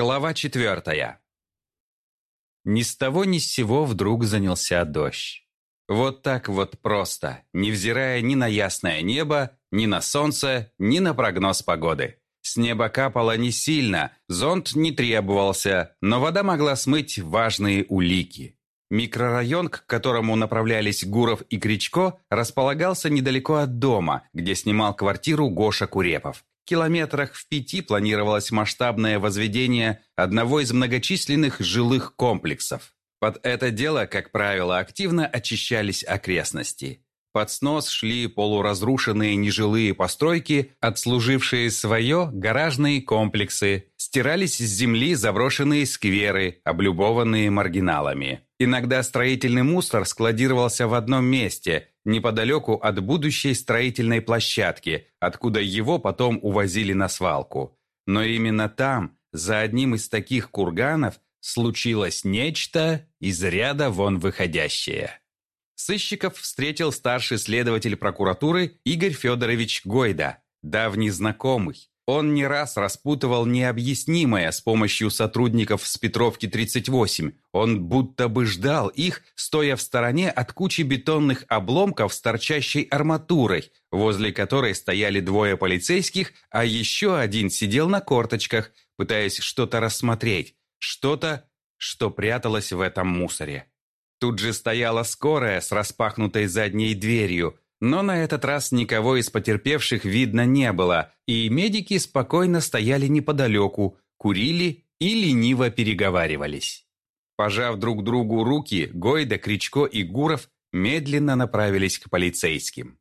Глава четвертая. Ни с того ни с сего вдруг занялся дождь. Вот так вот просто, невзирая ни на ясное небо, ни на солнце, ни на прогноз погоды. С неба капало не сильно, зонт не требовался, но вода могла смыть важные улики. Микрорайон, к которому направлялись Гуров и Кричко, располагался недалеко от дома, где снимал квартиру Гоша Курепов. Километрах в пяти планировалось масштабное возведение одного из многочисленных жилых комплексов. Под это дело, как правило, активно очищались окрестности. Под снос шли полуразрушенные нежилые постройки, отслужившие свое гаражные комплексы, стирались с земли заброшенные скверы, облюбованные маргиналами. Иногда строительный мусор складировался в одном месте, неподалеку от будущей строительной площадки, откуда его потом увозили на свалку. Но именно там, за одним из таких курганов, случилось нечто из ряда вон выходящее. Сыщиков встретил старший следователь прокуратуры Игорь Федорович Гойда, давний знакомый. Он не раз распутывал необъяснимое с помощью сотрудников с Петровки 38. Он будто бы ждал их, стоя в стороне от кучи бетонных обломков с торчащей арматурой, возле которой стояли двое полицейских, а еще один сидел на корточках, пытаясь что-то рассмотреть, что-то, что пряталось в этом мусоре. Тут же стояла скорая с распахнутой задней дверью, но на этот раз никого из потерпевших видно не было, и медики спокойно стояли неподалеку, курили и лениво переговаривались. Пожав друг другу руки, Гойда, Кричко и Гуров медленно направились к полицейским.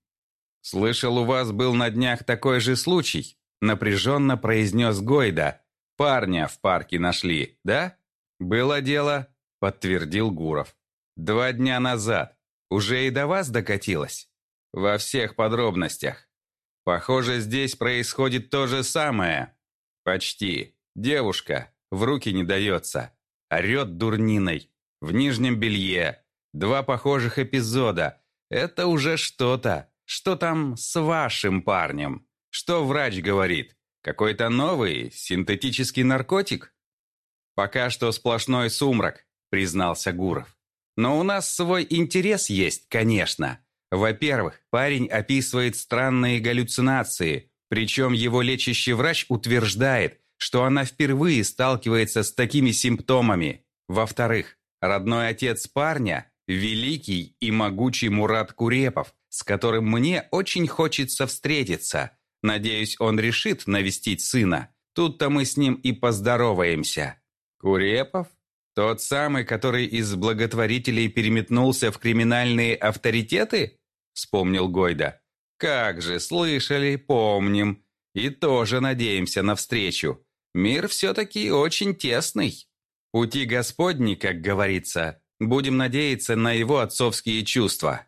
«Слышал, у вас был на днях такой же случай», напряженно произнес Гойда. «Парня в парке нашли, да?» «Было дело», подтвердил Гуров. Два дня назад. Уже и до вас докатилось? Во всех подробностях. Похоже, здесь происходит то же самое. Почти. Девушка. В руки не дается. Орет дурниной. В нижнем белье. Два похожих эпизода. Это уже что-то. Что там с вашим парнем? Что врач говорит? Какой-то новый синтетический наркотик? Пока что сплошной сумрак, признался Гуров. Но у нас свой интерес есть, конечно. Во-первых, парень описывает странные галлюцинации, причем его лечащий врач утверждает, что она впервые сталкивается с такими симптомами. Во-вторых, родной отец парня – великий и могучий Мурат Курепов, с которым мне очень хочется встретиться. Надеюсь, он решит навестить сына. Тут-то мы с ним и поздороваемся. Курепов? Тот самый, который из благотворителей переметнулся в криминальные авторитеты? Вспомнил Гойда. Как же, слышали, помним. И тоже надеемся на встречу. Мир все-таки очень тесный. Пути Господни, как говорится. Будем надеяться на его отцовские чувства.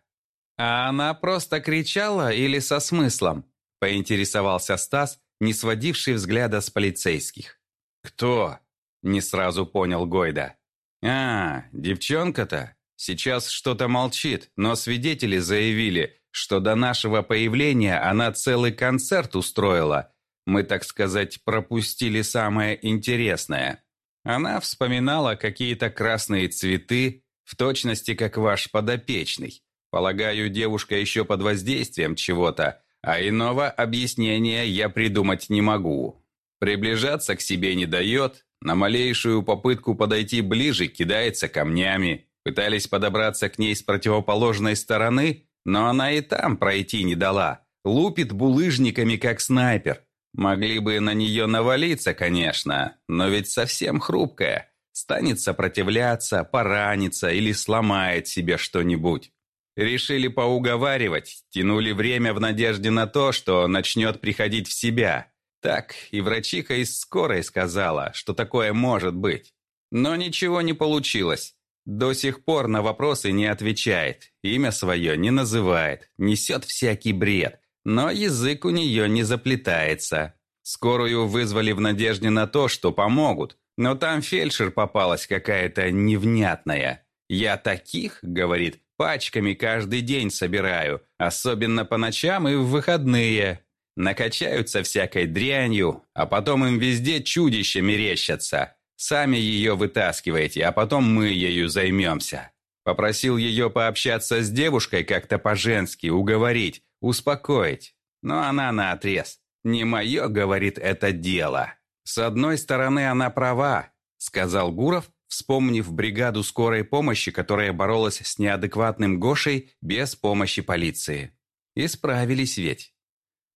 А она просто кричала или со смыслом? Поинтересовался Стас, не сводивший взгляда с полицейских. «Кто?» – не сразу понял Гойда. «А, девчонка-то сейчас что-то молчит, но свидетели заявили, что до нашего появления она целый концерт устроила. Мы, так сказать, пропустили самое интересное. Она вспоминала какие-то красные цветы, в точности как ваш подопечный. Полагаю, девушка еще под воздействием чего-то, а иного объяснения я придумать не могу. Приближаться к себе не дает, на малейшую попытку подойти ближе кидается камнями. Пытались подобраться к ней с противоположной стороны, но она и там пройти не дала. Лупит булыжниками, как снайпер. Могли бы на нее навалиться, конечно, но ведь совсем хрупкая. Станет сопротивляться, поранится или сломает себе что-нибудь. Решили поуговаривать, тянули время в надежде на то, что начнет приходить в себя. Так, и врачиха из скорой сказала, что такое может быть. Но ничего не получилось. До сих пор на вопросы не отвечает, имя свое не называет, несет всякий бред, но язык у нее не заплетается. Скорую вызвали в надежде на то, что помогут, но там фельдшер попалась какая-то невнятная. «Я таких, — говорит, — пачками каждый день собираю, особенно по ночам и в выходные накачаются всякой дрянью, а потом им везде чудища мерещатся. Сами ее вытаскивайте, а потом мы ею займемся. Попросил ее пообщаться с девушкой как-то по-женски, уговорить, успокоить. Но она наотрез. «Не мое, — говорит, — это дело». «С одной стороны, она права», — сказал Гуров, вспомнив бригаду скорой помощи, которая боролась с неадекватным Гошей без помощи полиции. И справились ведь.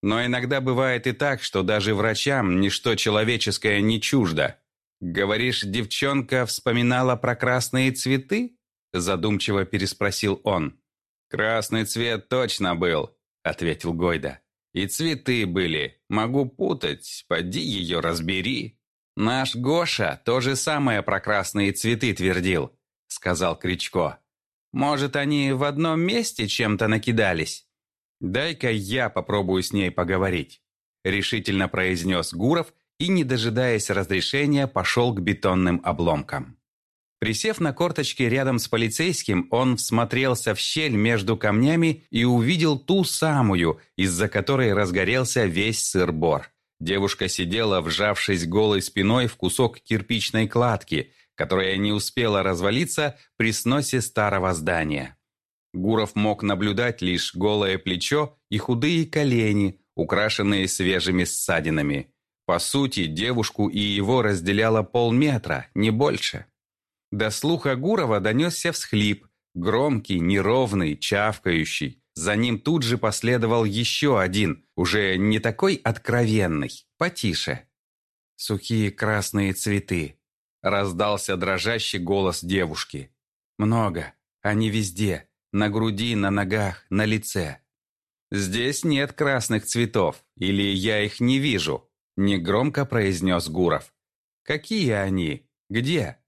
Но иногда бывает и так, что даже врачам ничто человеческое не чуждо. «Говоришь, девчонка вспоминала про красные цветы?» Задумчиво переспросил он. «Красный цвет точно был», — ответил Гойда. «И цветы были. Могу путать. Поди ее разбери». «Наш Гоша то же самое про красные цветы твердил», — сказал Кричко. «Может, они в одном месте чем-то накидались?» «Дай-ка я попробую с ней поговорить», — решительно произнес Гуров и, не дожидаясь разрешения, пошел к бетонным обломкам. Присев на корточки рядом с полицейским, он всмотрелся в щель между камнями и увидел ту самую, из-за которой разгорелся весь сыр-бор. Девушка сидела, вжавшись голой спиной в кусок кирпичной кладки, которая не успела развалиться при сносе старого здания. Гуров мог наблюдать лишь голое плечо и худые колени, украшенные свежими ссадинами. По сути, девушку и его разделяло полметра, не больше. До слуха Гурова донесся всхлип, громкий, неровный, чавкающий. За ним тут же последовал еще один, уже не такой откровенный, потише. «Сухие красные цветы», — раздался дрожащий голос девушки. «Много. Они везде. На груди, на ногах, на лице. «Здесь нет красных цветов, или я их не вижу», — негромко произнес Гуров. «Какие они? Где?»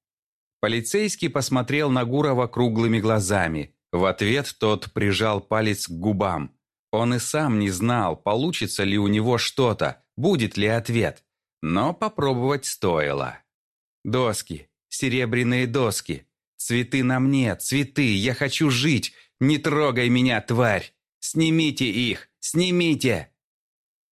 Полицейский посмотрел на Гурова круглыми глазами. В ответ тот прижал палец к губам. Он и сам не знал, получится ли у него что-то, будет ли ответ. Но попробовать стоило. «Доски, серебряные доски, Цветы на мне, цветы, я хочу жить. Не трогай меня, тварь. Снимите их, снимите.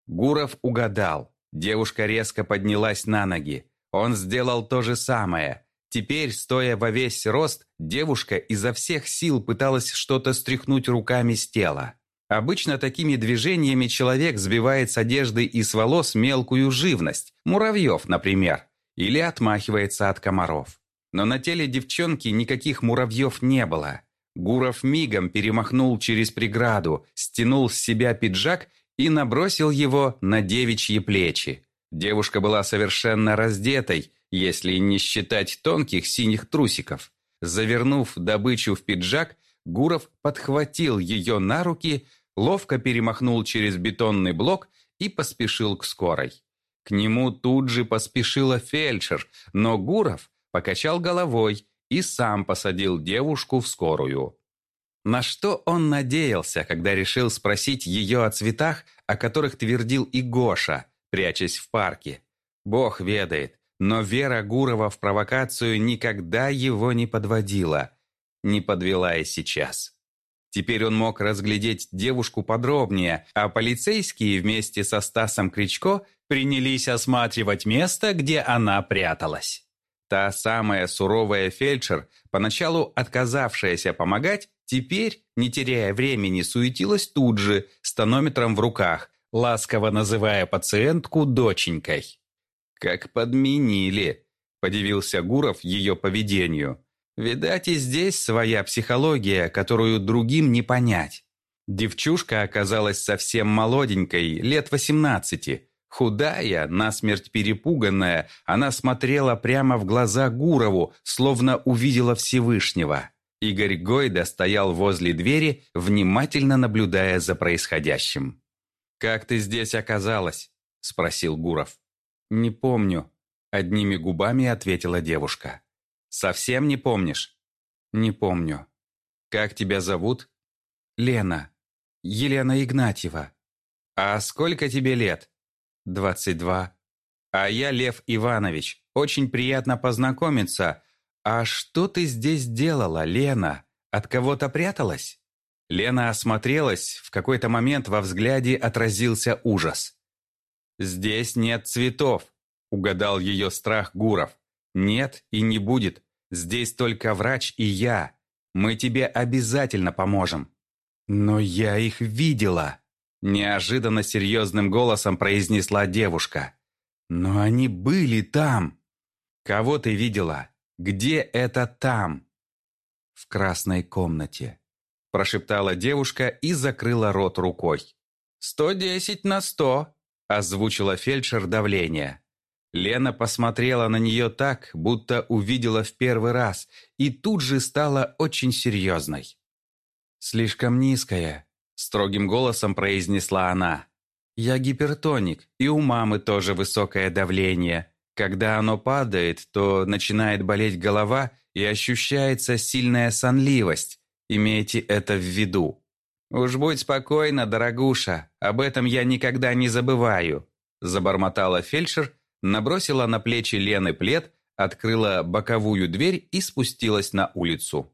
Гуров угадал. Девушка резко поднялась на ноги. Он сделал то же самое. Теперь, стоя во весь рост, девушка изо всех сил пыталась что-то стряхнуть руками с тела. Обычно такими движениями человек сбивает с одежды и с волос мелкую живность, муравьев, например, или отмахивается от комаров. Но на теле девчонки никаких муравьев не было. Гуров мигом перемахнул через преграду, стянул с себя пиджак и набросил его на девичьи плечи. Девушка была совершенно раздетой, если не считать тонких синих трусиков. Завернув добычу в пиджак, Гуров подхватил ее на руки, ловко перемахнул через бетонный блок и поспешил к скорой. К нему тут же поспешила фельдшер, но Гуров покачал головой и сам посадил девушку в скорую. На что он надеялся, когда решил спросить ее о цветах, о которых твердил и Гоша, прячась в парке? Бог ведает, но вера Гурова в провокацию никогда его не подводила. Не подвела и сейчас. Теперь он мог разглядеть девушку подробнее, а полицейские вместе со Стасом Кричко принялись осматривать место, где она пряталась. Та самая суровая фельдшер, поначалу отказавшаяся помогать, теперь, не теряя времени, суетилась тут же, с тонометром в руках, ласково называя пациентку доченькой. «Как подменили!» – подивился Гуров ее поведению. «Видать, и здесь своя психология, которую другим не понять». Девчушка оказалась совсем молоденькой, лет восемнадцати, Худая, насмерть перепуганная, она смотрела прямо в глаза Гурову, словно увидела Всевышнего. Игорь Гойда стоял возле двери, внимательно наблюдая за происходящим. «Как ты здесь оказалась?» – спросил Гуров. «Не помню», – одними губами ответила девушка. «Совсем не помнишь?» «Не помню». «Как тебя зовут?» «Лена. Елена Игнатьева». «А сколько тебе лет?» «Двадцать два». «А я Лев Иванович. Очень приятно познакомиться. А что ты здесь делала, Лена? От кого-то пряталась?» Лена осмотрелась, в какой-то момент во взгляде отразился ужас. «Здесь нет цветов», — угадал ее страх Гуров. Нет и не будет. Здесь только врач и я. Мы тебе обязательно поможем». «Но я их видела», – неожиданно серьезным голосом произнесла девушка. «Но они были там». «Кого ты видела? Где это там?» «В красной комнате», – прошептала девушка и закрыла рот рукой. «Сто десять на сто», – озвучила фельдшер давление. Лена посмотрела на нее так, будто увидела в первый раз, и тут же стала очень серьезной. «Слишком низкая», – строгим голосом произнесла она. «Я гипертоник, и у мамы тоже высокое давление. Когда оно падает, то начинает болеть голова и ощущается сильная сонливость. Имейте это в виду». «Уж будь спокойна, дорогуша, об этом я никогда не забываю», – забормотала фельдшер, – набросила на плечи Лены плед, открыла боковую дверь и спустилась на улицу.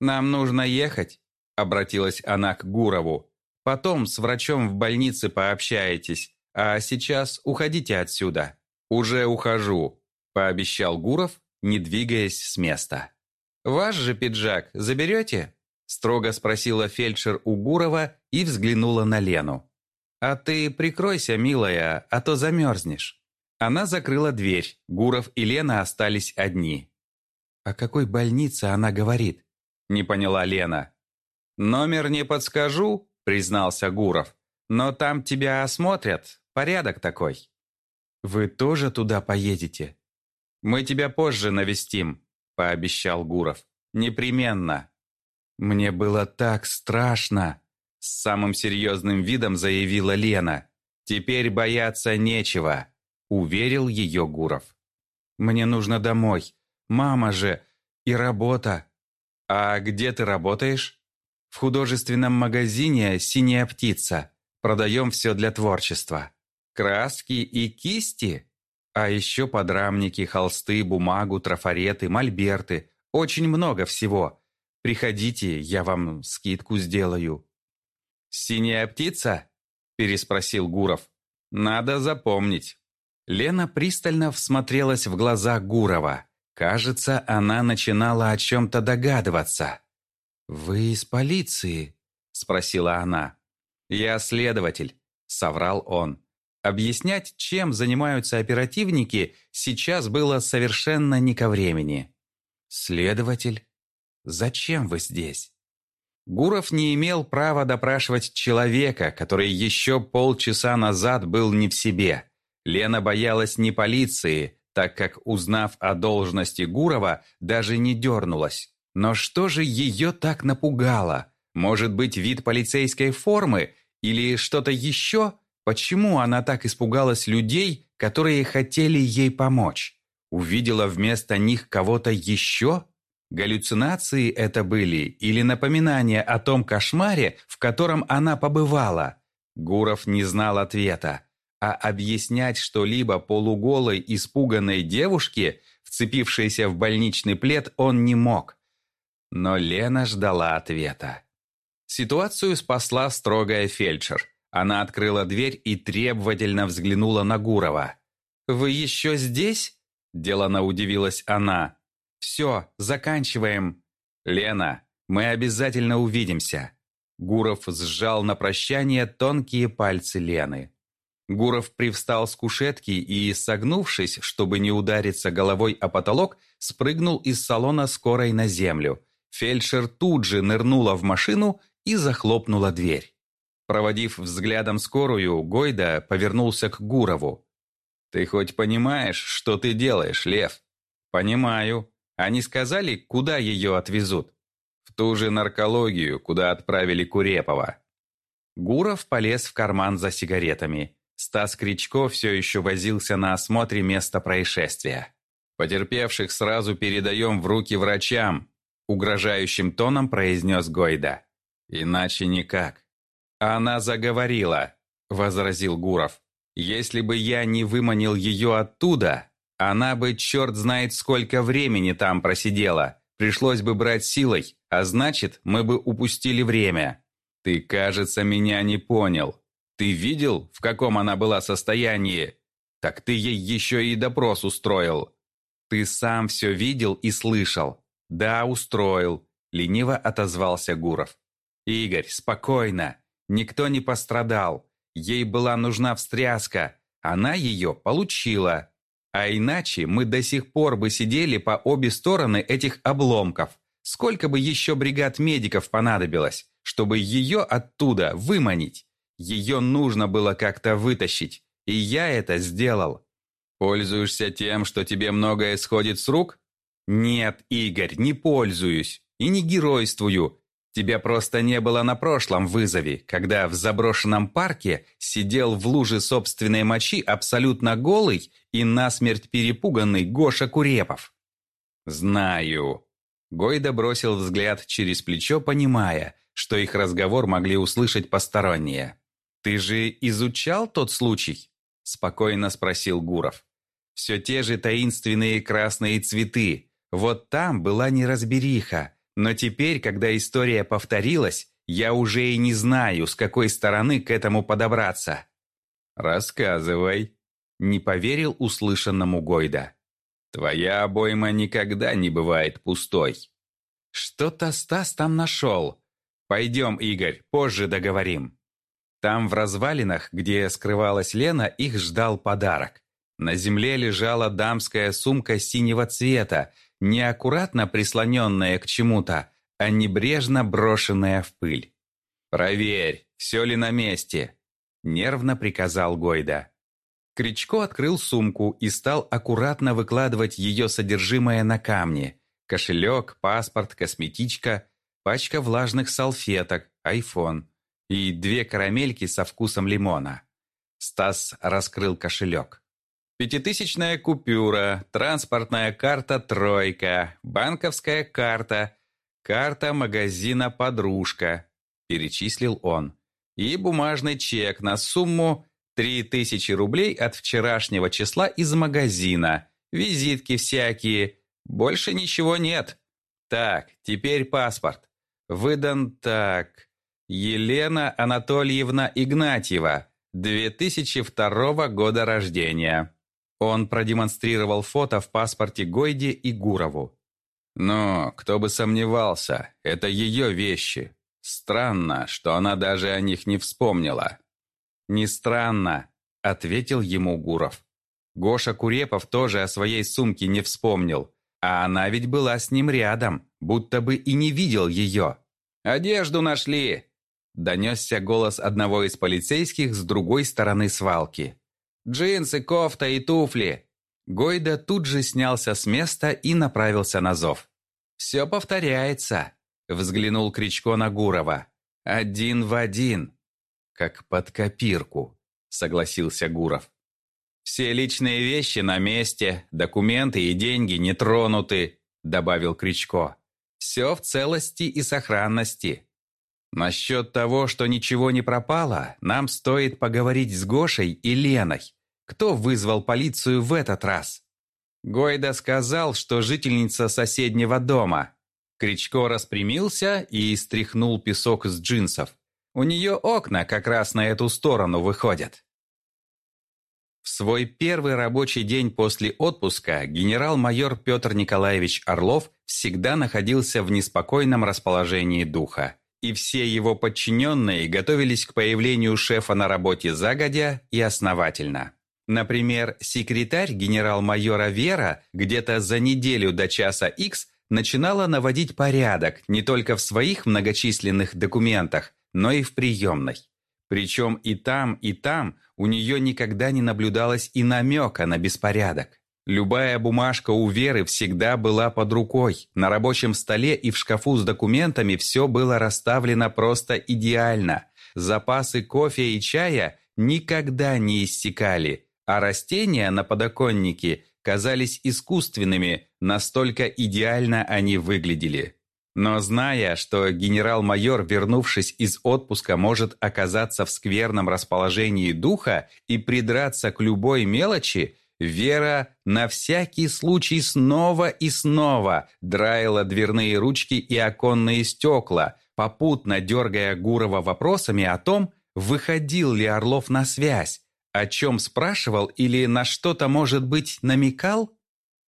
«Нам нужно ехать», – обратилась она к Гурову. «Потом с врачом в больнице пообщаетесь, а сейчас уходите отсюда». «Уже ухожу», – пообещал Гуров, не двигаясь с места. «Ваш же пиджак заберете?» – строго спросила фельдшер у Гурова и взглянула на Лену. «А ты прикройся, милая, а то замерзнешь». Она закрыла дверь, Гуров и Лена остались одни. «О какой больнице она говорит?» – не поняла Лена. «Номер не подскажу», – признался Гуров. «Но там тебя осмотрят, порядок такой». «Вы тоже туда поедете?» «Мы тебя позже навестим», – пообещал Гуров. «Непременно». «Мне было так страшно», – с самым серьезным видом заявила Лена. «Теперь бояться нечего». – уверил ее Гуров. «Мне нужно домой. Мама же. И работа». «А где ты работаешь?» «В художественном магазине «Синяя птица». Продаем все для творчества. Краски и кисти. А еще подрамники, холсты, бумагу, трафареты, мольберты. Очень много всего. Приходите, я вам скидку сделаю». «Синяя птица?» – переспросил Гуров. «Надо запомнить». Лена пристально всмотрелась в глаза Гурова. Кажется, она начинала о чем-то догадываться. «Вы из полиции?» – спросила она. «Я следователь», – соврал он. Объяснять, чем занимаются оперативники, сейчас было совершенно не ко времени. «Следователь? Зачем вы здесь?» Гуров не имел права допрашивать человека, который еще полчаса назад был не в себе. Лена боялась не полиции, так как, узнав о должности Гурова, даже не дернулась. Но что же ее так напугало? Может быть, вид полицейской формы? Или что-то еще? Почему она так испугалась людей, которые хотели ей помочь? Увидела вместо них кого-то еще? Галлюцинации это были или напоминания о том кошмаре, в котором она побывала? Гуров не знал ответа а объяснять что-либо полуголой испуганной девушке, вцепившейся в больничный плед, он не мог. Но Лена ждала ответа. Ситуацию спасла строгая фельдшер. Она открыла дверь и требовательно взглянула на Гурова. «Вы еще здесь?» – делано удивилась она. «Все, заканчиваем». «Лена, мы обязательно увидимся». Гуров сжал на прощание тонкие пальцы Лены. Гуров привстал с кушетки и, согнувшись, чтобы не удариться головой о потолок, спрыгнул из салона скорой на землю. Фельдшер тут же нырнула в машину и захлопнула дверь. Проводив взглядом скорую, Гойда повернулся к Гурову. «Ты хоть понимаешь, что ты делаешь, Лев?» «Понимаю. Они сказали, куда ее отвезут?» «В ту же наркологию, куда отправили Курепова». Гуров полез в карман за сигаретами. Стас Кричко все еще возился на осмотре места происшествия. «Потерпевших сразу передаем в руки врачам», угрожающим тоном произнес Гойда. «Иначе никак». «Она заговорила», – возразил Гуров. «Если бы я не выманил ее оттуда, она бы черт знает сколько времени там просидела. Пришлось бы брать силой, а значит, мы бы упустили время. Ты, кажется, меня не понял. Ты видел, в каком она была состоянии? Так ты ей еще и допрос устроил. Ты сам все видел и слышал. Да, устроил, лениво отозвался Гуров. Игорь, спокойно. Никто не пострадал. Ей была нужна встряска. Она ее получила. А иначе мы до сих пор бы сидели по обе стороны этих обломков. Сколько бы еще бригад медиков понадобилось, чтобы ее оттуда выманить? Ее нужно было как-то вытащить, и я это сделал. Пользуешься тем, что тебе многое сходит с рук? Нет, Игорь, не пользуюсь и не геройствую. Тебя просто не было на прошлом вызове, когда в заброшенном парке сидел в луже собственной мочи абсолютно голый и насмерть перепуганный Гоша Курепов. «Знаю». Гойда бросил взгляд через плечо, понимая, что их разговор могли услышать посторонние. «Ты же изучал тот случай?» – спокойно спросил Гуров. «Все те же таинственные красные цветы. Вот там была неразбериха, но теперь, когда история повторилась, я уже и не знаю, с какой стороны к этому подобраться. «Рассказывай», — не поверил услышанному Гойда. «Твоя обойма никогда не бывает пустой». «Что-то Стас там нашел. Пойдем, Игорь, позже договорим». Там в развалинах, где скрывалась Лена, их ждал подарок. На земле лежала дамская сумка синего цвета неаккуратно прислоненная к чему-то, а небрежно брошенная в пыль. «Проверь, все ли на месте», — нервно приказал Гойда. Кричко открыл сумку и стал аккуратно выкладывать ее содержимое на камни. Кошелек, паспорт, косметичка, пачка влажных салфеток, айфон и две карамельки со вкусом лимона. Стас раскрыл кошелек. Пятитысячная купюра, транспортная карта «Тройка», банковская карта, карта магазина «Подружка», перечислил он, и бумажный чек на сумму 3000 рублей от вчерашнего числа из магазина, визитки всякие, больше ничего нет. Так, теперь паспорт. Выдан так. Елена Анатольевна Игнатьева, 2002 года рождения. Он продемонстрировал фото в паспорте Гойде и Гурову. Но, кто бы сомневался, это ее вещи. Странно, что она даже о них не вспомнила. «Не странно», — ответил ему Гуров. Гоша Курепов тоже о своей сумке не вспомнил, а она ведь была с ним рядом, будто бы и не видел ее. «Одежду нашли!» — донесся голос одного из полицейских с другой стороны свалки. Джинсы, кофта и туфли!» Гойда тут же снялся с места и направился на зов. «Все повторяется», — взглянул Кричко на Гурова. «Один в один». «Как под копирку», — согласился Гуров. «Все личные вещи на месте, документы и деньги не тронуты», — добавил Кричко. «Все в целости и сохранности». Насчет того, что ничего не пропало, нам стоит поговорить с Гошей и Леной. Кто вызвал полицию в этот раз? Гойда сказал, что жительница соседнего дома. Кричко распрямился и стряхнул песок с джинсов. У нее окна как раз на эту сторону выходят. В свой первый рабочий день после отпуска генерал-майор Петр Николаевич Орлов всегда находился в неспокойном расположении духа, и все его подчиненные готовились к появлению шефа на работе загодя и основательно. Например, секретарь генерал-майора Вера где-то за неделю до часа X начинала наводить порядок не только в своих многочисленных документах, но и в приемной. Причем и там, и там у нее никогда не наблюдалось и намека на беспорядок. Любая бумажка у Веры всегда была под рукой. На рабочем столе и в шкафу с документами все было расставлено просто идеально. Запасы кофе и чая никогда не иссякали – а растения на подоконнике казались искусственными, настолько идеально они выглядели. Но зная, что генерал-майор, вернувшись из отпуска, может оказаться в скверном расположении духа и придраться к любой мелочи, Вера на всякий случай снова и снова драила дверные ручки и оконные стекла, попутно дергая Гурова вопросами о том, выходил ли Орлов на связь, о чем спрашивал или на что-то, может быть, намекал?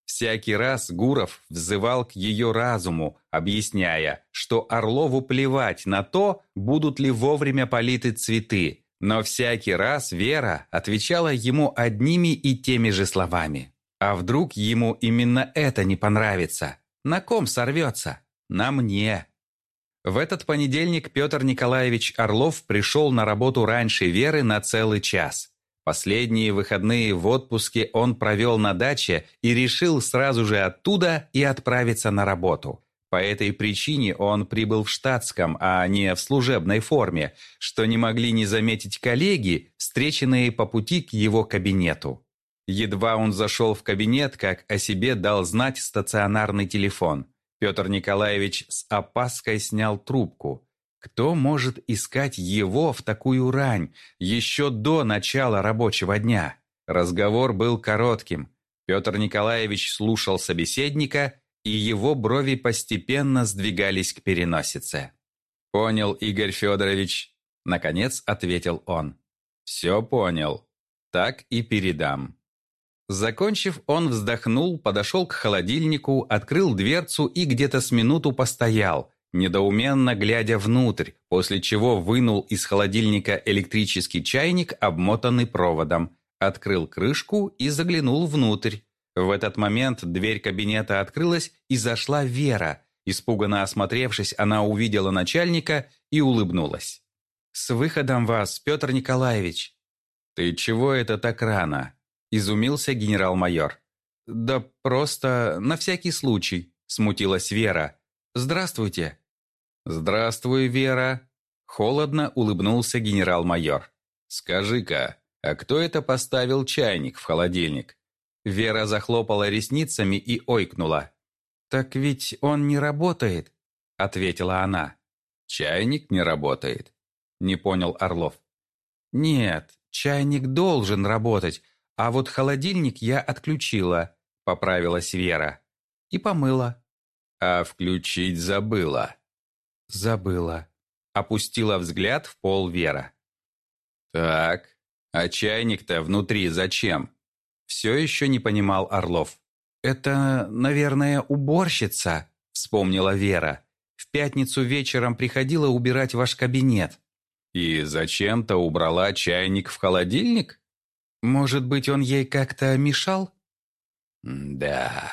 Всякий раз Гуров взывал к ее разуму, объясняя, что Орлову плевать на то, будут ли вовремя политы цветы, но всякий раз Вера отвечала ему одними и теми же словами. А вдруг ему именно это не понравится? На ком сорвется? На мне. В этот понедельник Петр Николаевич Орлов пришел на работу раньше Веры на целый час. Последние выходные в отпуске он провел на даче и решил сразу же оттуда и отправиться на работу. По этой причине он прибыл в штатском, а не в служебной форме, что не могли не заметить коллеги, встреченные по пути к его кабинету. Едва он зашел в кабинет, как о себе дал знать стационарный телефон. Петр Николаевич с опаской снял трубку. Кто может искать его в такую рань, еще до начала рабочего дня? Разговор был коротким. Петр Николаевич слушал собеседника, и его брови постепенно сдвигались к переносице. «Понял, Игорь Федорович», — наконец ответил он. «Все понял. Так и передам». Закончив, он вздохнул, подошел к холодильнику, открыл дверцу и где-то с минуту постоял, недоуменно глядя внутрь, после чего вынул из холодильника электрический чайник, обмотанный проводом, открыл крышку и заглянул внутрь. В этот момент дверь кабинета открылась и зашла Вера. Испуганно осмотревшись, она увидела начальника и улыбнулась. «С выходом вас, Петр Николаевич!» «Ты чего это так рано?» – изумился генерал-майор. «Да просто на всякий случай», – смутилась Вера. «Здравствуйте». «Здравствуй, Вера», – холодно улыбнулся генерал-майор. «Скажи-ка, а кто это поставил чайник в холодильник?» Вера захлопала ресницами и ойкнула. «Так ведь он не работает», – ответила она. «Чайник не работает», – не понял Орлов. «Нет, чайник должен работать, а вот холодильник я отключила», – поправилась Вера. «И помыла». А включить забыла. Забыла. Опустила взгляд в пол Вера. Так, а чайник-то внутри зачем? Все еще не понимал Орлов. «Это, наверное, уборщица», – вспомнила Вера. «В пятницу вечером приходила убирать ваш кабинет». «И зачем-то убрала чайник в холодильник?» «Может быть, он ей как-то мешал?» «Да»,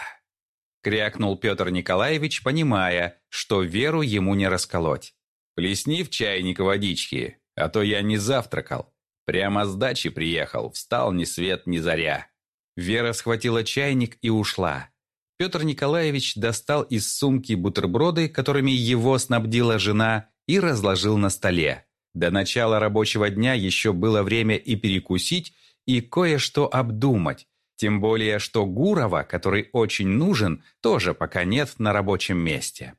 крякнул Петр Николаевич, понимая, что веру ему не расколоть. «Плесни в чайник водички, а то я не завтракал. Прямо с дачи приехал, встал ни свет ни заря». Вера схватила чайник и ушла. Петр Николаевич достал из сумки бутерброды, которыми его снабдила жена, и разложил на столе. До начала рабочего дня еще было время и перекусить, и кое-что обдумать, тем более, что Гурова, который очень нужен, тоже пока нет на рабочем месте.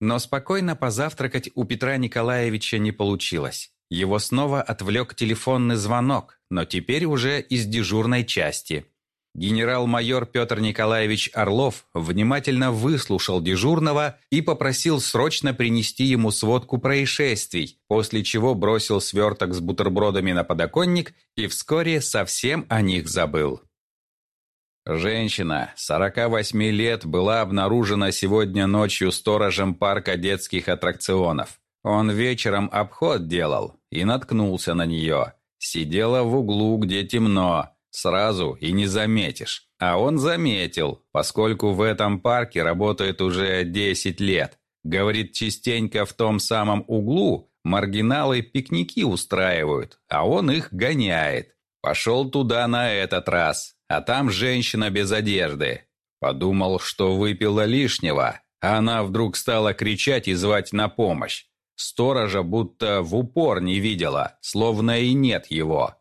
Но спокойно позавтракать у Петра Николаевича не получилось. Его снова отвлек телефонный звонок, но теперь уже из дежурной части. Генерал-майор Петр Николаевич Орлов внимательно выслушал дежурного и попросил срочно принести ему сводку происшествий, после чего бросил сверток с бутербродами на подоконник и вскоре совсем о них забыл. Женщина, 48 лет, была обнаружена сегодня ночью сторожем парка детских аттракционов. Он вечером обход делал и наткнулся на нее. Сидела в углу, где темно, сразу и не заметишь. А он заметил, поскольку в этом парке работает уже 10 лет. Говорит, частенько в том самом углу маргиналы пикники устраивают, а он их гоняет. Пошел туда на этот раз, а там женщина без одежды. Подумал, что выпила лишнего, а она вдруг стала кричать и звать на помощь. Сторожа будто в упор не видела, словно и нет его.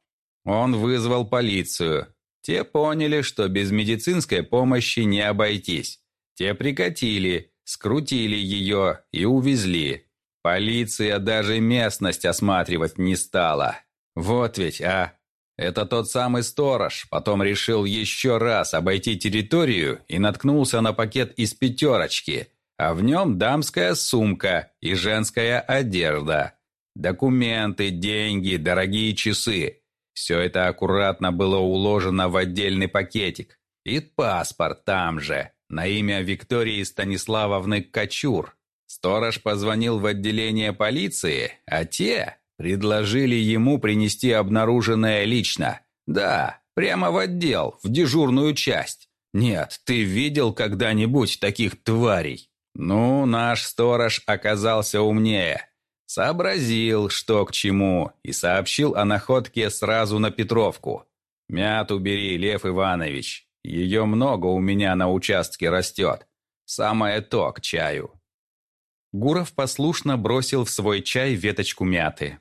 Он вызвал полицию. Те поняли, что без медицинской помощи не обойтись. Те прикатили, скрутили ее и увезли. Полиция даже местность осматривать не стала. Вот ведь, а! Это тот самый сторож, потом решил еще раз обойти территорию и наткнулся на пакет из пятерочки, а в нем дамская сумка и женская одежда. Документы, деньги, дорогие часы. Все это аккуратно было уложено в отдельный пакетик. И паспорт там же, на имя Виктории Станиславовны Кочур. Сторож позвонил в отделение полиции, а те предложили ему принести обнаруженное лично. Да, прямо в отдел, в дежурную часть. Нет, ты видел когда-нибудь таких тварей? Ну, наш сторож оказался умнее. Сообразил, что к чему, и сообщил о находке сразу на Петровку. «Мяту бери, Лев Иванович. Ее много у меня на участке растет. Самое то к чаю». Гуров послушно бросил в свой чай веточку мяты.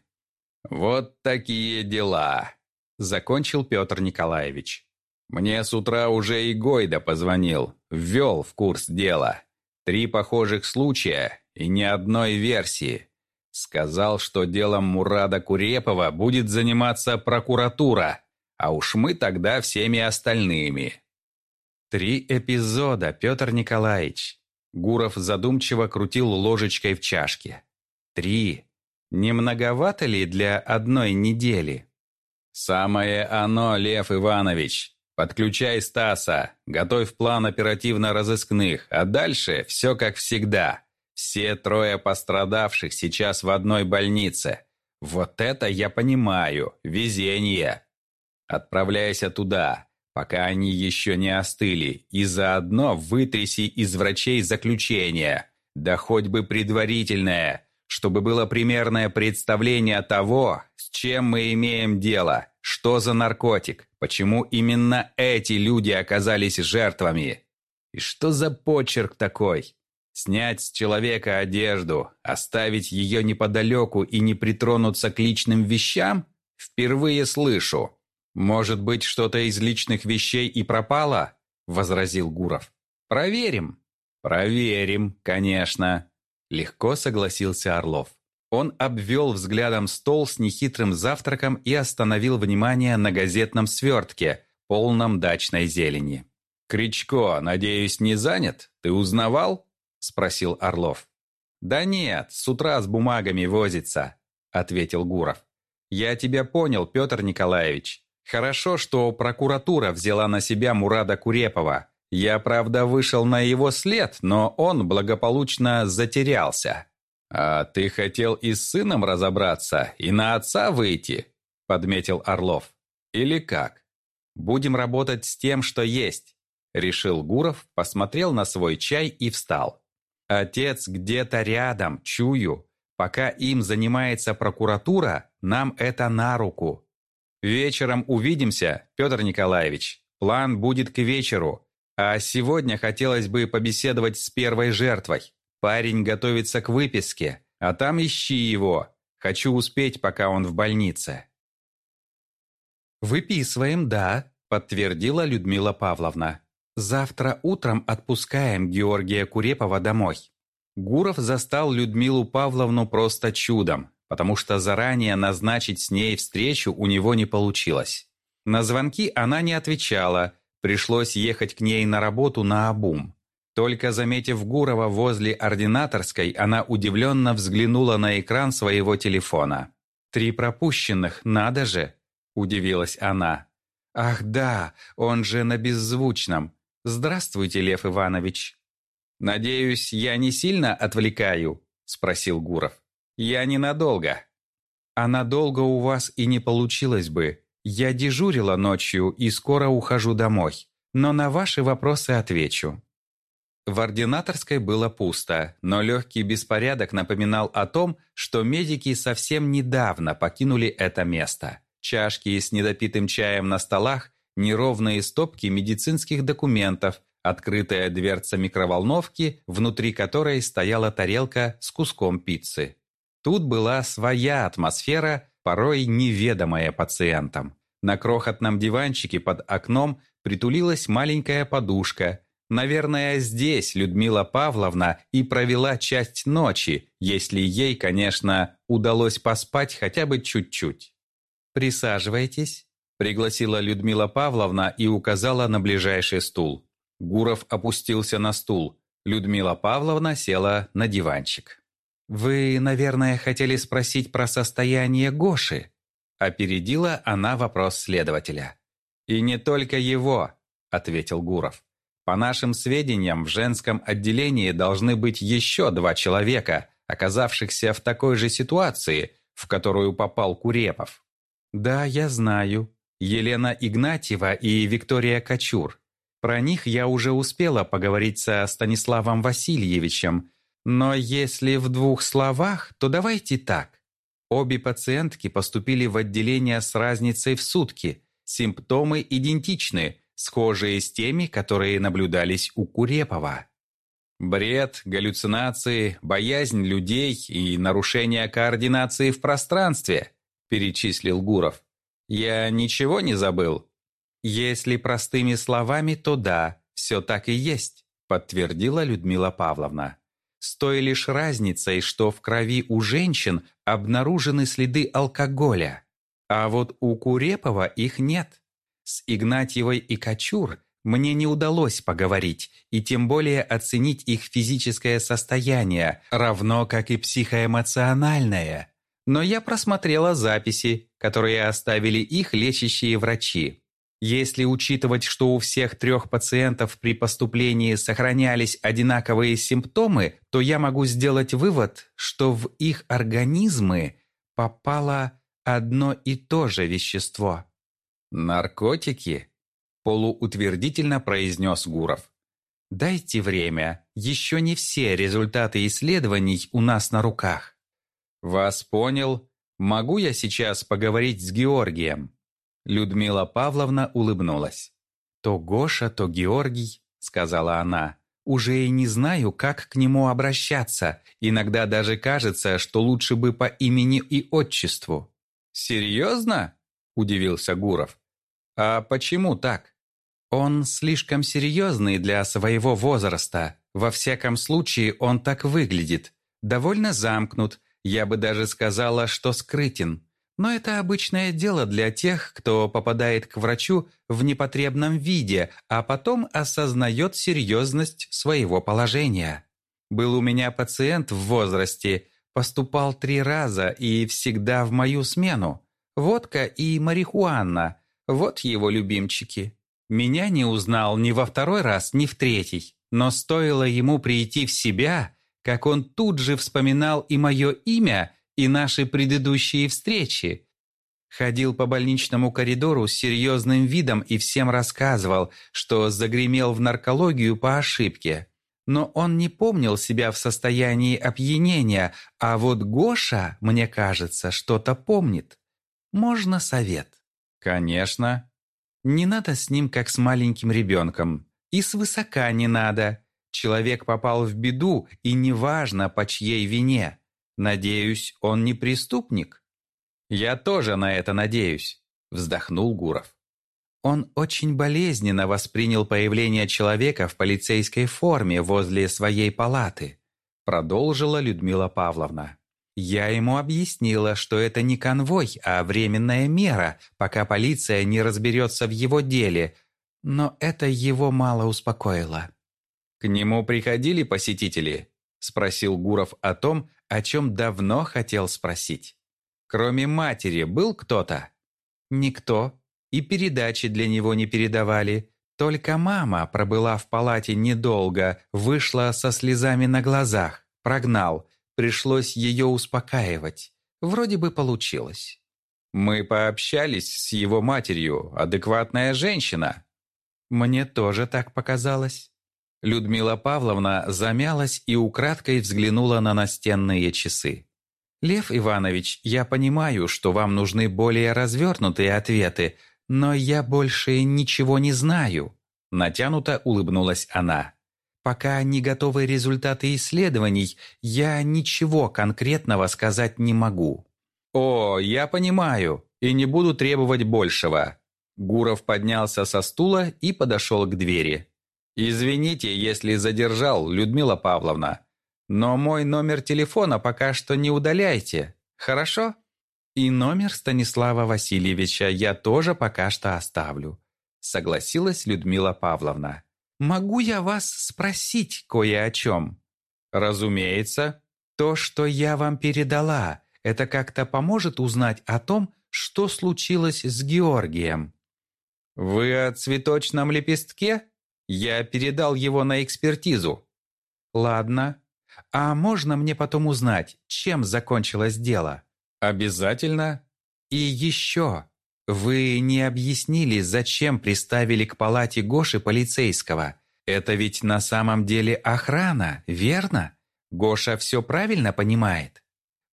«Вот такие дела», — закончил Петр Николаевич. «Мне с утра уже и Гойда позвонил, ввел в курс дела. Три похожих случая и ни одной версии. Сказал, что делом Мурада Курепова будет заниматься прокуратура, а уж мы тогда всеми остальными. Три эпизода, Петр Николаевич. Гуров задумчиво крутил ложечкой в чашке. Три. Не многовато ли для одной недели? Самое оно, Лев Иванович. Подключай Стаса, готовь план оперативно-розыскных, а дальше все как всегда. Все трое пострадавших сейчас в одной больнице. Вот это я понимаю, везение. Отправляйся туда, пока они еще не остыли, и заодно вытряси из врачей заключение, да хоть бы предварительное, чтобы было примерное представление того, с чем мы имеем дело, что за наркотик, почему именно эти люди оказались жертвами. И что за почерк такой? Снять с человека одежду, оставить ее неподалеку и не притронуться к личным вещам? Впервые слышу. «Может быть, что-то из личных вещей и пропало?» – возразил Гуров. «Проверим». «Проверим, конечно», – легко согласился Орлов. Он обвел взглядом стол с нехитрым завтраком и остановил внимание на газетном свертке, полном дачной зелени. «Кричко, надеюсь, не занят? Ты узнавал?» – спросил Орлов. «Да нет, с утра с бумагами возится», – ответил Гуров. «Я тебя понял, Петр Николаевич. Хорошо, что прокуратура взяла на себя Мурада Курепова. Я, правда, вышел на его след, но он благополучно затерялся». «А ты хотел и с сыном разобраться, и на отца выйти?» – подметил Орлов. «Или как?» «Будем работать с тем, что есть», – решил Гуров, посмотрел на свой чай и встал. Отец где-то рядом, чую. Пока им занимается прокуратура, нам это на руку. Вечером увидимся, Петр Николаевич. План будет к вечеру. А сегодня хотелось бы побеседовать с первой жертвой. Парень готовится к выписке, а там ищи его. Хочу успеть, пока он в больнице. «Выписываем, да», – подтвердила Людмила Павловна. Завтра утром отпускаем Георгия Курепова домой. Гуров застал Людмилу Павловну просто чудом, потому что заранее назначить с ней встречу у него не получилось. На звонки она не отвечала, пришлось ехать к ней на работу на обум. Только заметив Гурова возле ординаторской, она удивленно взглянула на экран своего телефона. «Три пропущенных, надо же!» – удивилась она. «Ах да, он же на беззвучном. «Здравствуйте, Лев Иванович». «Надеюсь, я не сильно отвлекаю?» – спросил Гуров. «Я ненадолго». «А надолго у вас и не получилось бы. Я дежурила ночью и скоро ухожу домой. Но на ваши вопросы отвечу». В ординаторской было пусто, но легкий беспорядок напоминал о том, что медики совсем недавно покинули это место. Чашки с недопитым чаем на столах неровные стопки медицинских документов, открытая дверца микроволновки, внутри которой стояла тарелка с куском пиццы. Тут была своя атмосфера, порой неведомая пациентам. На крохотном диванчике под окном притулилась маленькая подушка. Наверное, здесь Людмила Павловна и провела часть ночи, если ей, конечно, удалось поспать хотя бы чуть-чуть. «Присаживайтесь», Пригласила Людмила Павловна и указала на ближайший стул. Гуров опустился на стул. Людмила Павловна села на диванчик. «Вы, наверное, хотели спросить про состояние Гоши?» Опередила она вопрос следователя. «И не только его», – ответил Гуров. «По нашим сведениям, в женском отделении должны быть еще два человека, оказавшихся в такой же ситуации, в которую попал Курепов». «Да, я знаю. Елена Игнатьева и Виктория Кочур. Про них я уже успела поговорить со Станиславом Васильевичем, но если в двух словах, то давайте так. Обе пациентки поступили в отделение с разницей в сутки. Симптомы идентичны, схожие с теми, которые наблюдались у Курепова. Бред, галлюцинации, боязнь людей и нарушение координации в пространстве, перечислил Гуров. Я ничего не забыл. Если простыми словами, то да, все так и есть, подтвердила Людмила Павловна. С той лишь разницей, что в крови у женщин обнаружены следы алкоголя, а вот у Курепова их нет. С Игнатьевой и Кочур мне не удалось поговорить и тем более оценить их физическое состояние, равно как и психоэмоциональное. Но я просмотрела записи, которые оставили их лечащие врачи. Если учитывать, что у всех трех пациентов при поступлении сохранялись одинаковые симптомы, то я могу сделать вывод, что в их организмы попало одно и то же вещество. «Наркотики?» – полуутвердительно произнес Гуров. «Дайте время, еще не все результаты исследований у нас на руках». «Вас понял. Могу я сейчас поговорить с Георгием?» Людмила Павловна улыбнулась. «То Гоша, то Георгий», — сказала она. «Уже и не знаю, как к нему обращаться. Иногда даже кажется, что лучше бы по имени и отчеству». «Серьезно?» – удивился Гуров. «А почему так?» «Он слишком серьезный для своего возраста. Во всяком случае, он так выглядит. Довольно замкнут. Я бы даже сказала, что скрытен. Но это обычное дело для тех, кто попадает к врачу в непотребном виде, а потом осознает серьезность своего положения. Был у меня пациент в возрасте, поступал три раза и всегда в мою смену. Водка и марихуана – вот его любимчики. Меня не узнал ни во второй раз, ни в третий. Но стоило ему прийти в себя, как он тут же вспоминал и мое имя – и наши предыдущие встречи. Ходил по больничному коридору с серьезным видом и всем рассказывал, что загремел в наркологию по ошибке. Но он не помнил себя в состоянии опьянения, а вот Гоша, мне кажется, что-то помнит. Можно совет? Конечно. Не надо с ним, как с маленьким ребенком. И свысока не надо. Человек попал в беду, и неважно, по чьей вине. Надеюсь, он не преступник? Я тоже на это надеюсь, вздохнул Гуров. Он очень болезненно воспринял появление человека в полицейской форме возле своей палаты, продолжила Людмила Павловна. Я ему объяснила, что это не конвой, а временная мера, пока полиция не разберется в его деле, но это его мало успокоило. К нему приходили посетители? Спросил Гуров о том, о чем давно хотел спросить. Кроме матери был кто-то? Никто. И передачи для него не передавали. Только мама пробыла в палате недолго, вышла со слезами на глазах. Прогнал. Пришлось ее успокаивать. Вроде бы получилось. Мы пообщались с его матерью. Адекватная женщина. Мне тоже так показалось. Людмила Павловна замялась и украдкой взглянула на настенные часы. «Лев Иванович, я понимаю, что вам нужны более развернутые ответы, но я больше ничего не знаю», – натянуто улыбнулась она. «Пока не готовы результаты исследований, я ничего конкретного сказать не могу». «О, я понимаю, и не буду требовать большего». Гуров поднялся со стула и подошел к двери. «Извините, если задержал, Людмила Павловна, но мой номер телефона пока что не удаляйте, хорошо?» «И номер Станислава Васильевича я тоже пока что оставлю», согласилась Людмила Павловна. «Могу я вас спросить кое о чем?» «Разумеется. То, что я вам передала, это как-то поможет узнать о том, что случилось с Георгием?» «Вы о цветочном лепестке? Я передал его на экспертизу». «Ладно. А можно мне потом узнать, чем закончилось дело?» «Обязательно». «И еще. Вы не объяснили, зачем приставили к палате Гоши полицейского. Это ведь на самом деле охрана, верно? Гоша все правильно понимает?»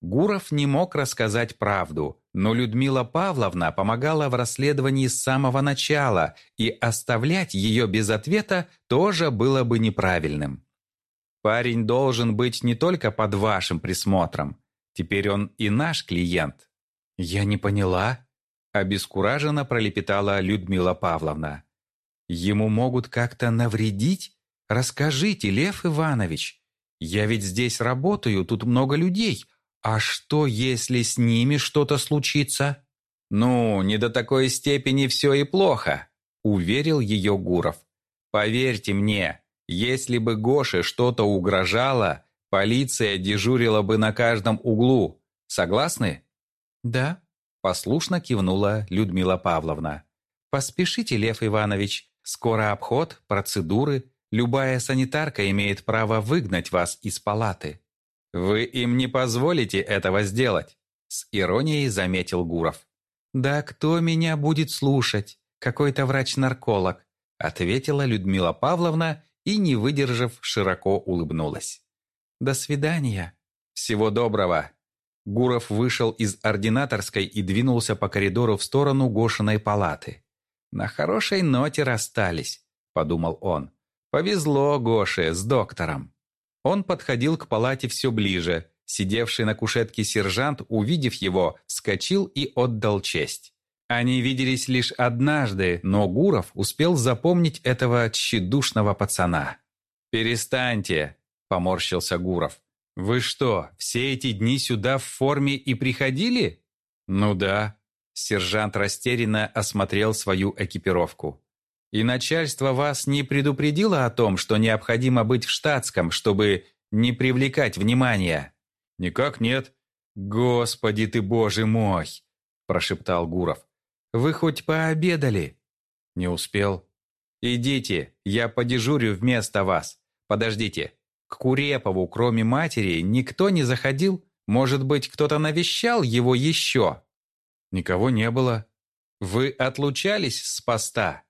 Гуров не мог рассказать правду, но Людмила Павловна помогала в расследовании с самого начала, и оставлять ее без ответа тоже было бы неправильным. Парень должен быть не только под вашим присмотром. Теперь он и наш клиент. Я не поняла, обескураженно пролепетала Людмила Павловна. Ему могут как-то навредить? Расскажите, Лев Иванович. Я ведь здесь работаю, тут много людей, «А что, если с ними что-то случится?» «Ну, не до такой степени все и плохо», – уверил ее Гуров. «Поверьте мне, если бы Гоше что-то угрожало, полиция дежурила бы на каждом углу. Согласны?» «Да», – послушно кивнула Людмила Павловна. «Поспешите, Лев Иванович, скоро обход, процедуры. Любая санитарка имеет право выгнать вас из палаты». «Вы им не позволите этого сделать», – с иронией заметил Гуров. «Да кто меня будет слушать? Какой-то врач-нарколог», – ответила Людмила Павловна и, не выдержав, широко улыбнулась. «До свидания». «Всего доброго». Гуров вышел из ординаторской и двинулся по коридору в сторону Гошиной палаты. «На хорошей ноте расстались», – подумал он. «Повезло Гоше с доктором». Он подходил к палате все ближе. Сидевший на кушетке сержант, увидев его, вскочил и отдал честь. Они виделись лишь однажды, но Гуров успел запомнить этого тщедушного пацана. «Перестаньте», – поморщился Гуров. «Вы что, все эти дни сюда в форме и приходили?» «Ну да». Сержант растерянно осмотрел свою экипировку. И начальство вас не предупредило о том, что необходимо быть в штатском, чтобы не привлекать внимания? Никак нет. Господи ты, боже мой, прошептал Гуров. Вы хоть пообедали? Не успел. Идите, я подежурю вместо вас. Подождите. К Курепову, кроме матери, никто не заходил? Может быть, кто-то навещал его еще? Никого не было. Вы отлучались с поста?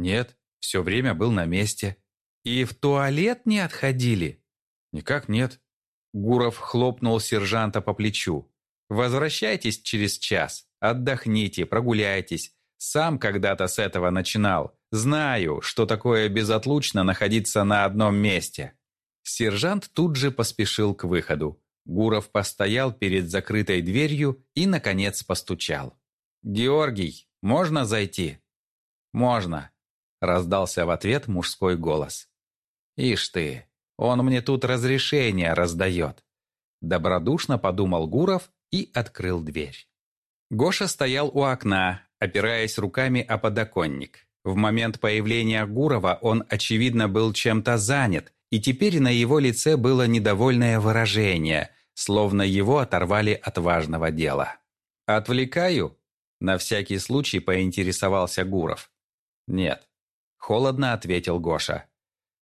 Нет, все время был на месте. И в туалет не отходили? Никак нет. Гуров хлопнул сержанта по плечу. Возвращайтесь через час. Отдохните, прогуляйтесь. Сам когда-то с этого начинал. Знаю, что такое безотлучно находиться на одном месте. Сержант тут же поспешил к выходу. Гуров постоял перед закрытой дверью и, наконец, постучал. «Георгий, можно зайти?» «Можно», Раздался в ответ мужской голос. «Ишь ты, он мне тут разрешение раздает». Добродушно подумал Гуров и открыл дверь. Гоша стоял у окна, опираясь руками о подоконник. В момент появления Гурова он, очевидно, был чем-то занят, и теперь на его лице было недовольное выражение, словно его оторвали от важного дела. «Отвлекаю?» – на всякий случай поинтересовался Гуров. «Нет, Холодно ответил Гоша.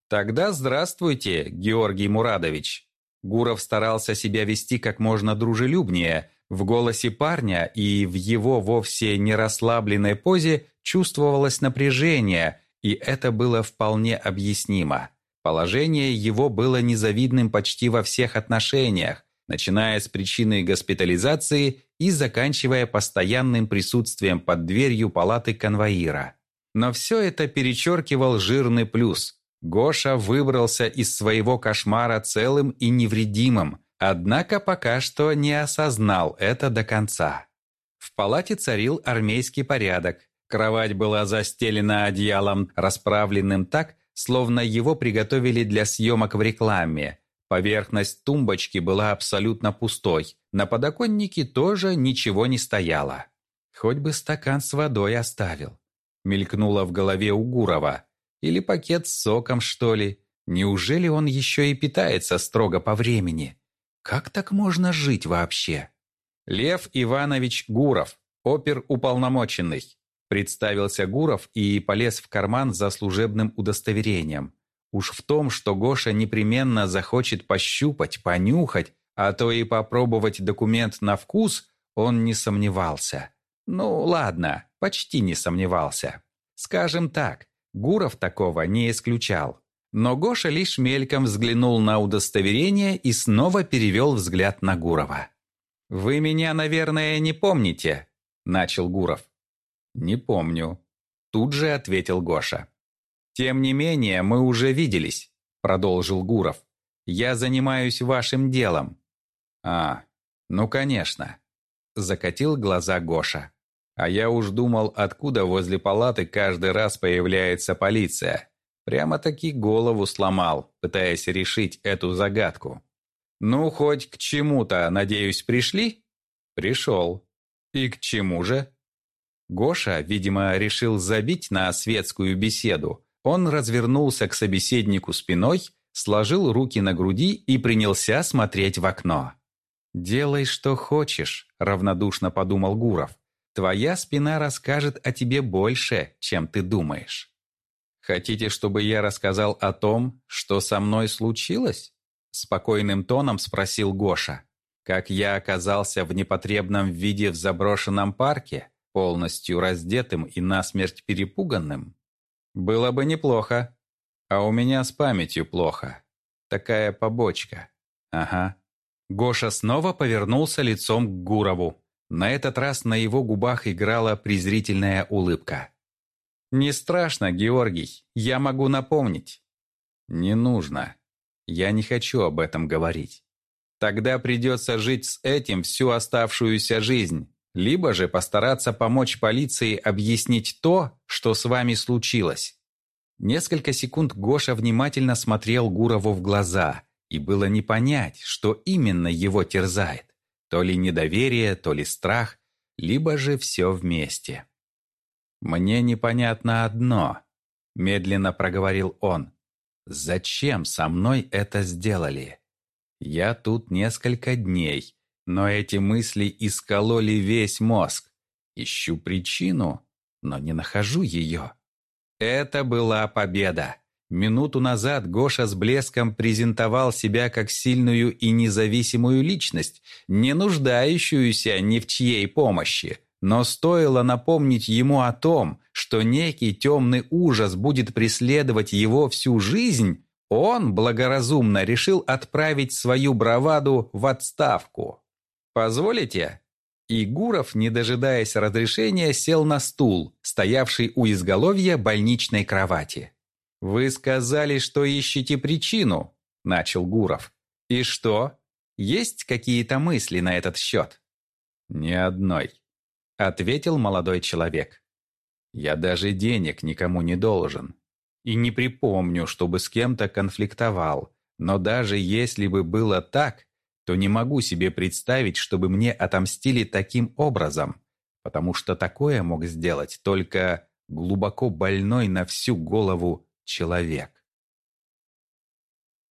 «Тогда здравствуйте, Георгий Мурадович». Гуров старался себя вести как можно дружелюбнее. В голосе парня и в его вовсе не расслабленной позе чувствовалось напряжение, и это было вполне объяснимо. Положение его было незавидным почти во всех отношениях, начиная с причины госпитализации и заканчивая постоянным присутствием под дверью палаты конвоира. Но все это перечеркивал жирный плюс. Гоша выбрался из своего кошмара целым и невредимым, однако пока что не осознал это до конца. В палате царил армейский порядок. Кровать была застелена одеялом, расправленным так, словно его приготовили для съемок в рекламе. Поверхность тумбочки была абсолютно пустой. На подоконнике тоже ничего не стояло. Хоть бы стакан с водой оставил мелькнуло в голове у Гурова. Или пакет с соком, что ли? Неужели он еще и питается строго по времени? Как так можно жить вообще? Лев Иванович Гуров, оперуполномоченный. Представился Гуров и полез в карман за служебным удостоверением. Уж в том, что Гоша непременно захочет пощупать, понюхать, а то и попробовать документ на вкус, он не сомневался. Ну, ладно, почти не сомневался. Скажем так, Гуров такого не исключал. Но Гоша лишь мельком взглянул на удостоверение и снова перевел взгляд на Гурова. «Вы меня, наверное, не помните?» – начал Гуров. «Не помню», – тут же ответил Гоша. «Тем не менее, мы уже виделись», – продолжил Гуров. «Я занимаюсь вашим делом». «А, ну конечно», – закатил глаза Гоша. «А я уж думал, откуда возле палаты каждый раз появляется полиция. Прямо-таки голову сломал, пытаясь решить эту загадку. Ну, хоть к чему-то, надеюсь, пришли? Пришел. И к чему же? Гоша, видимо, решил забить на светскую беседу. Он развернулся к собеседнику спиной, сложил руки на груди и принялся смотреть в окно. «Делай, что хочешь», – равнодушно подумал Гуров. «Твоя спина расскажет о тебе больше, чем ты думаешь». «Хотите, чтобы я рассказал о том, что со мной случилось?» Спокойным тоном спросил Гоша. «Как я оказался в непотребном виде в заброшенном парке, полностью раздетым и насмерть перепуганным? Было бы неплохо. А у меня с памятью плохо. Такая побочка. Ага». Гоша снова повернулся лицом к Гурову. На этот раз на его губах играла презрительная улыбка. «Не страшно, Георгий, я могу напомнить». «Не нужно. Я не хочу об этом говорить. Тогда придется жить с этим всю оставшуюся жизнь, либо же постараться помочь полиции объяснить то, что с вами случилось». Несколько секунд Гоша внимательно смотрел Гурову в глаза, и было не понять, что именно его терзает. То ли недоверие, то ли страх, либо же все вместе. «Мне непонятно одно», — медленно проговорил он. «Зачем со мной это сделали? Я тут несколько дней, но эти мысли искололи весь мозг. Ищу причину, но не нахожу ее». Это была победа. Минуту назад Гоша с блеском презентовал себя как сильную и независимую личность, не нуждающуюся ни в чьей помощи. Но стоило напомнить ему о том, что некий темный ужас будет преследовать его всю жизнь, он благоразумно решил отправить свою браваду в отставку. «Позволите?» И Гуров, не дожидаясь разрешения, сел на стул, стоявший у изголовья больничной кровати. «Вы сказали, что ищете причину», – начал Гуров. «И что? Есть какие-то мысли на этот счет?» «Ни одной», ответил молодой человек. Я даже денег никому не должен. И не припомню, чтобы с кем-то конфликтовал. Но даже если бы было так, то не могу себе представить, чтобы мне отомстили таким образом, потому что такое мог сделать только глубоко больной на всю голову человек.